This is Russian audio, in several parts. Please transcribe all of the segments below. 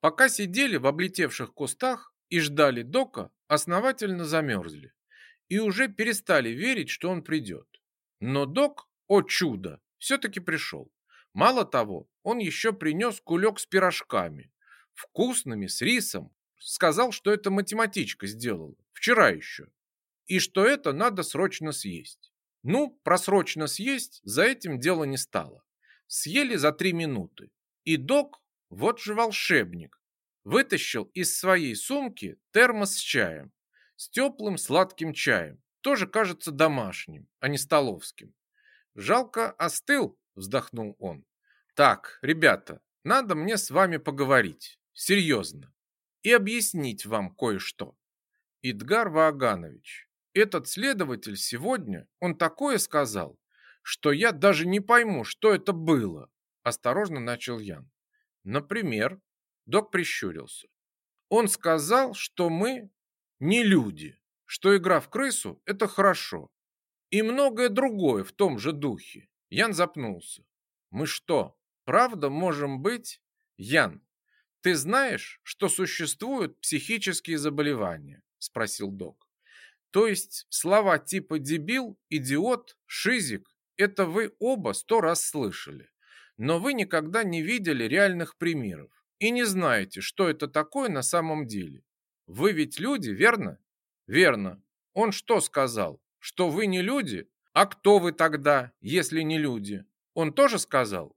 Пока сидели в облетевших кустах и ждали Дока, основательно замерзли и уже перестали верить, что он придет. Но Док, о чудо, все-таки пришел. Мало того, он еще принес кулек с пирожками, вкусными, с рисом. Сказал, что это математичка сделала, вчера еще, и что это надо срочно съесть. Ну, просрочно съесть за этим дело не стало. Съели за три минуты. И док, вот же волшебник, вытащил из своей сумки термос с чаем, с теплым сладким чаем, тоже кажется домашним, а не столовским. Жалко остыл, вздохнул он. Так, ребята, надо мне с вами поговорить, серьезно, и объяснить вам кое-что. Идгар Вааганович, этот следователь сегодня, он такое сказал, что я даже не пойму, что это было, осторожно начал Ян. Например, док прищурился. Он сказал, что мы не люди, что игра в крысу – это хорошо. И многое другое в том же духе. Ян запнулся. Мы что, правда можем быть? Ян, ты знаешь, что существуют психические заболевания? Спросил док. То есть слова типа дебил, идиот, шизик – это вы оба сто раз слышали. Но вы никогда не видели реальных примеров и не знаете, что это такое на самом деле. Вы ведь люди, верно? Верно. Он что сказал? Что вы не люди? А кто вы тогда, если не люди? Он тоже сказал?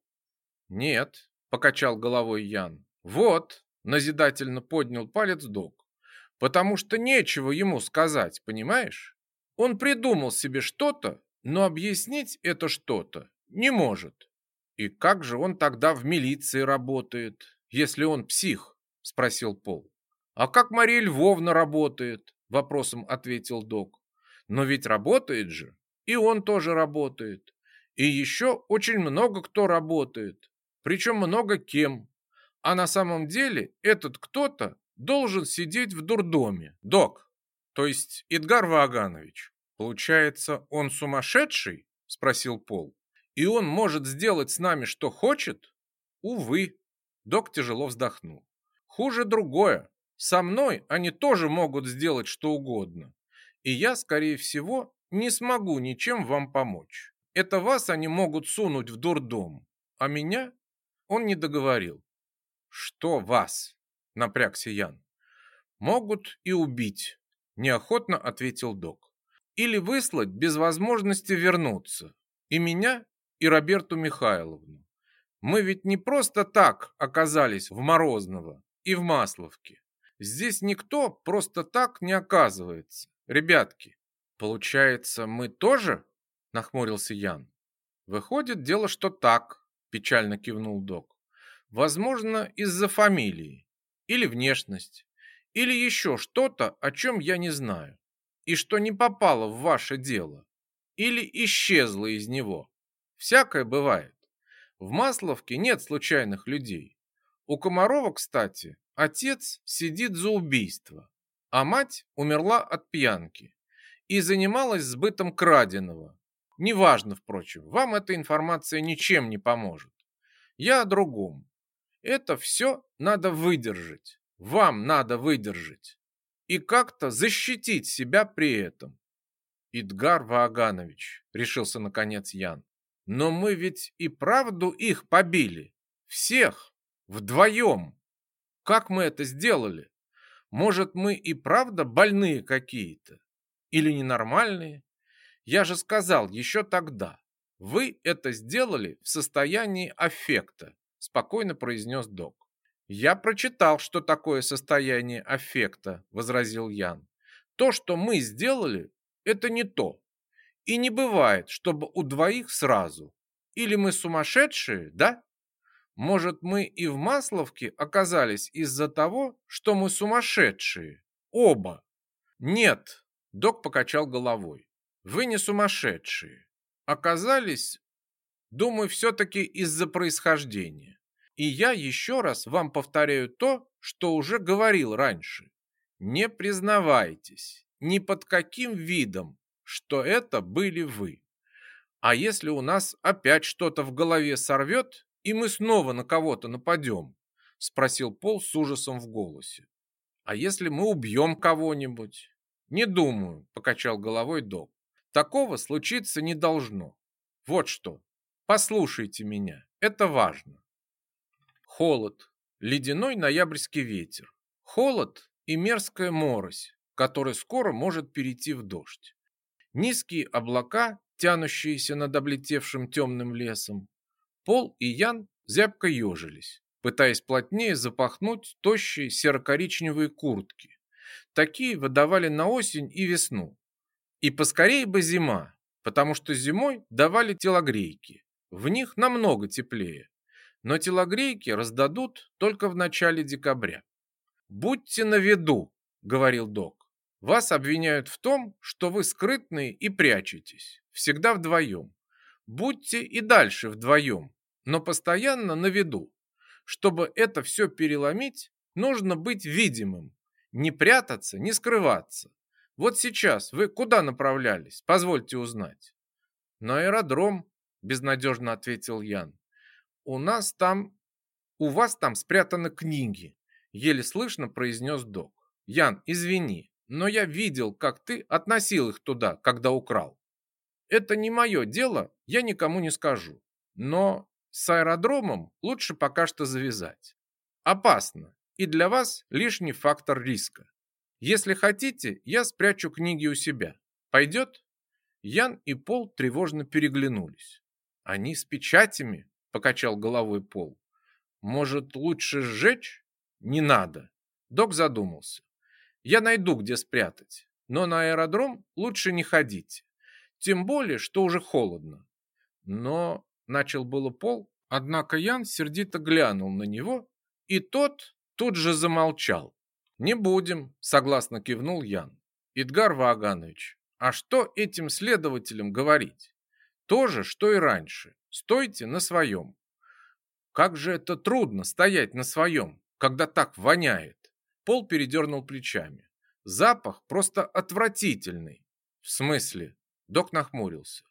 Нет, покачал головой Ян. Вот, назидательно поднял палец док. Потому что нечего ему сказать, понимаешь? Он придумал себе что-то, но объяснить это что-то не может. И как же он тогда в милиции работает, если он псих? Спросил Пол. А как Мария Львовна работает? Вопросом ответил док. Но ведь работает же. И он тоже работает. И еще очень много кто работает. Причем много кем. А на самом деле этот кто-то должен сидеть в дурдоме. Док, то есть Эдгар Ваганович. Получается, он сумасшедший? Спросил Пол. И он может сделать с нами что хочет? Увы. Док тяжело вздохнул. Хуже другое. Со мной они тоже могут сделать что угодно. И я, скорее всего, не смогу ничем вам помочь. Это вас они могут сунуть в дурдом, а меня он не договорил. Что вас? Напрягся Ян. Могут и убить, неохотно ответил док. Или выслать без возможности вернуться. И меня, и Роберту Михайловну. Мы ведь не просто так оказались в Морозново и в Масловке. Здесь никто просто так не оказывается. Ребятки, получается, мы тоже? Нахмурился Ян. Выходит, дело, что так, печально кивнул док. Возможно, из-за фамилии или внешность, или еще что-то, о чем я не знаю, и что не попало в ваше дело, или исчезло из него. Всякое бывает. В Масловке нет случайных людей. У Комарова, кстати, отец сидит за убийство, а мать умерла от пьянки и занималась сбытом краденого. Неважно, впрочем, вам эта информация ничем не поможет. Я о другом. Это все надо выдержать. Вам надо выдержать. И как-то защитить себя при этом. Идгар Вааганович, решился наконец Ян. Но мы ведь и правду их побили. Всех. Вдвоем. Как мы это сделали? Может, мы и правда больные какие-то? Или ненормальные? Я же сказал еще тогда. Вы это сделали в состоянии аффекта, спокойно произнес док. Я прочитал, что такое состояние аффекта, возразил Ян. То, что мы сделали, это не то. И не бывает, чтобы у двоих сразу. Или мы сумасшедшие, да? Может, мы и в Масловке оказались из-за того, что мы сумасшедшие? Оба. Нет, док покачал головой. Вы не сумасшедшие. Оказались, думаю, все-таки из-за происхождения. И я еще раз вам повторяю то, что уже говорил раньше. Не признавайтесь ни под каким видом, что это были вы. А если у нас опять что-то в голове сорвет, и мы снова на кого-то нападем, спросил Пол с ужасом в голосе. А если мы убьем кого-нибудь? Не думаю, покачал головой Док. Такого случиться не должно. Вот что. Послушайте меня. Это важно. Холод, ледяной ноябрьский ветер. Холод и мерзкая морось, которая скоро может перейти в дождь. Низкие облака, тянущиеся над облетевшим темным лесом. Пол и Ян зябко ежились пытаясь плотнее запахнуть тощие серо-коричневые куртки. Такие выдавали на осень и весну. И поскорее бы зима, потому что зимой давали телогрейки. В них намного теплее. Но телогрейки раздадут только в начале декабря. «Будьте на виду», — говорил док. «Вас обвиняют в том, что вы скрытные и прячетесь. Всегда вдвоем. Будьте и дальше вдвоем, но постоянно на виду. Чтобы это все переломить, нужно быть видимым. Не прятаться, не скрываться. Вот сейчас вы куда направлялись? Позвольте узнать. На аэродром, безнадежно ответил Ян. У нас там... У вас там спрятаны книги, еле слышно произнес док. Ян, извини, но я видел, как ты относил их туда, когда украл. Это не мое дело, я никому не скажу. Но с аэродромом лучше пока что завязать. Опасно, и для вас лишний фактор риска. Если хотите, я спрячу книги у себя. Пойдет? Ян и Пол тревожно переглянулись. Они с печатями, покачал головой Пол. Может, лучше сжечь? Не надо. Док задумался. Я найду, где спрятать, но на аэродром лучше не ходить. Тем более, что уже холодно. Но Начал было Пол, однако Ян сердито глянул на него, и тот тут же замолчал. «Не будем», — согласно кивнул Ян. «Идгар Ваганович, а что этим следователям говорить? То же, что и раньше. Стойте на своем». «Как же это трудно стоять на своем, когда так воняет!» Пол передернул плечами. «Запах просто отвратительный». «В смысле?» Док нахмурился.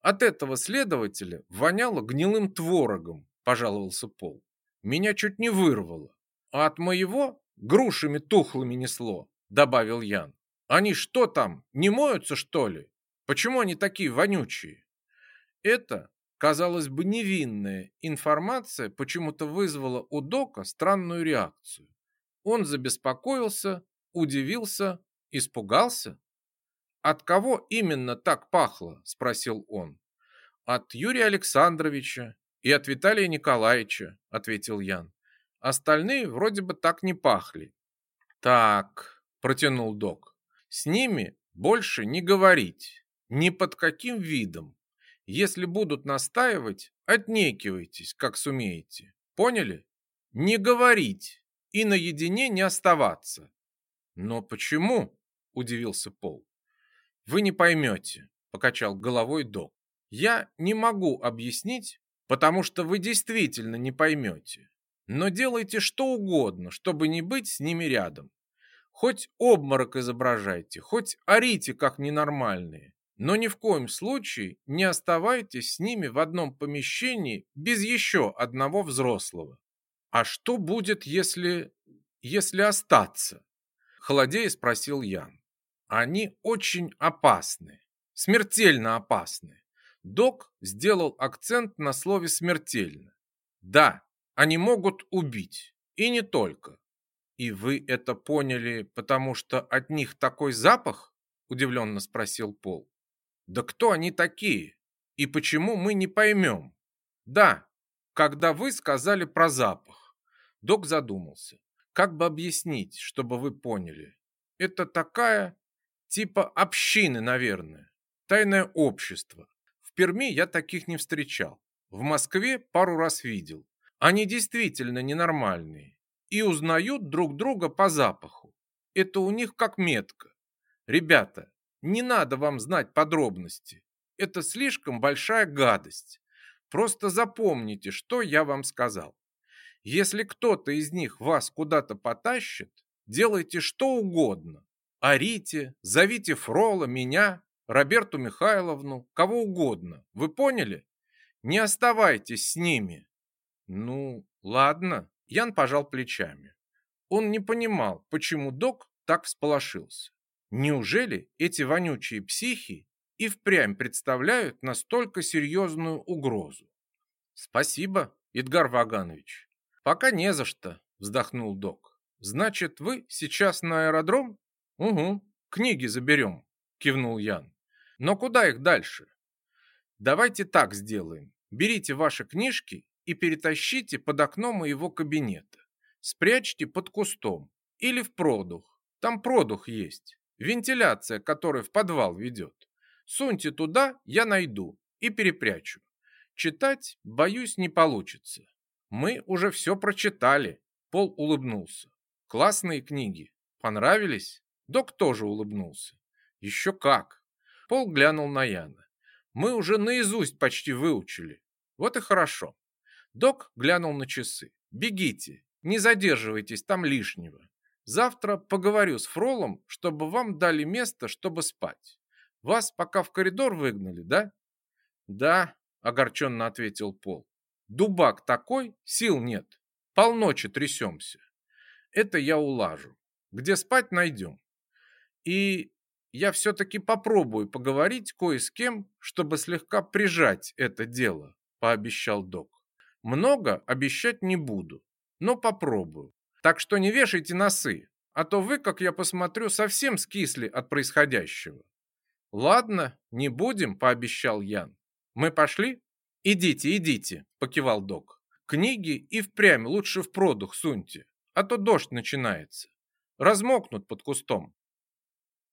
От этого следователя воняло гнилым творогом, пожаловался Пол. Меня чуть не вырвало. А от моего грушами тухлыми несло, добавил Ян. Они что там, не моются, что ли? Почему они такие вонючие? Это, казалось бы, невинная информация почему-то вызвала у Дока странную реакцию. Он забеспокоился, удивился, испугался. «От кого именно так пахло?» – спросил он. «От Юрия Александровича и от Виталия Николаевича», – ответил Ян. «Остальные вроде бы так не пахли». «Так», – протянул док, – «с ними больше не говорить, ни под каким видом. Если будут настаивать, отнекивайтесь, как сумеете. Поняли? Не говорить и наедине не оставаться». «Но почему?» – удивился Пол. Вы не поймете, покачал головой док. Я не могу объяснить, потому что вы действительно не поймете. Но делайте что угодно, чтобы не быть с ними рядом. Хоть обморок изображайте, хоть орите как ненормальные, но ни в коем случае не оставайтесь с ними в одном помещении без еще одного взрослого. А что будет, если... если остаться? Холодея спросил Ян. Они очень опасны, смертельно опасны. Док сделал акцент на слове «смертельно». Да, они могут убить, и не только. И вы это поняли, потому что от них такой запах? Удивленно спросил Пол. Да кто они такие? И почему мы не поймем? Да, когда вы сказали про запах. Док задумался. Как бы объяснить, чтобы вы поняли? Это такая Типа общины, наверное. Тайное общество. В Перми я таких не встречал. В Москве пару раз видел. Они действительно ненормальные. И узнают друг друга по запаху. Это у них как метка. Ребята, не надо вам знать подробности. Это слишком большая гадость. Просто запомните, что я вам сказал. Если кто-то из них вас куда-то потащит, делайте что угодно, Орите, зовите Фрола, меня, Роберту Михайловну, кого угодно. Вы поняли? Не оставайтесь с ними. Ну, ладно. Ян пожал плечами. Он не понимал, почему док так всполошился. Неужели эти вонючие психи и впрямь представляют настолько серьезную угрозу? Спасибо, Эдгар Ваганович. Пока не за что, вздохнул док. Значит, вы сейчас на аэродром? Угу, книги заберем, кивнул Ян. Но куда их дальше? Давайте так сделаем. Берите ваши книжки и перетащите под окно моего кабинета. Спрячьте под кустом или в продух. Там продух есть. Вентиляция, которая в подвал ведет. Суньте туда, я найду и перепрячу. Читать, боюсь, не получится. Мы уже все прочитали. Пол улыбнулся. Классные книги. Понравились? Док тоже улыбнулся. Еще как. Пол глянул на Яна. Мы уже наизусть почти выучили. Вот и хорошо. Док глянул на часы. «Бегите, не задерживайтесь там лишнего. Завтра поговорю с Фролом, чтобы вам дали место, чтобы спать. Вас пока в коридор выгнали, да?» «Да», — огорченно ответил Пол. «Дубак такой, сил нет. Полночи трясемся. Это я улажу. Где спать найдем. И я все-таки попробую поговорить кое с кем, чтобы слегка прижать это дело», — пообещал док. Много обещать не буду, но попробую. Так что не вешайте носы, а то вы, как я посмотрю, совсем скисли от происходящего. Ладно, не будем, пообещал Ян. Мы пошли? Идите, идите, покивал док. Книги и впрямь лучше в продух суньте, а то дождь начинается. Размокнут под кустом.